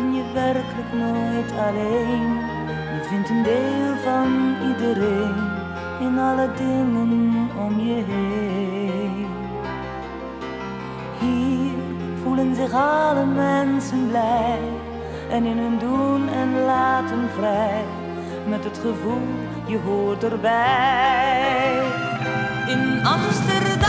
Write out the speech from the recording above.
ben je werkelijk nooit alleen. Je vindt een deel van iedereen in alle dingen om je heen. Hier voelen zich alle mensen blij en in hun doen en laten vrij. Met het gevoel, je hoort erbij. In Amsterdam.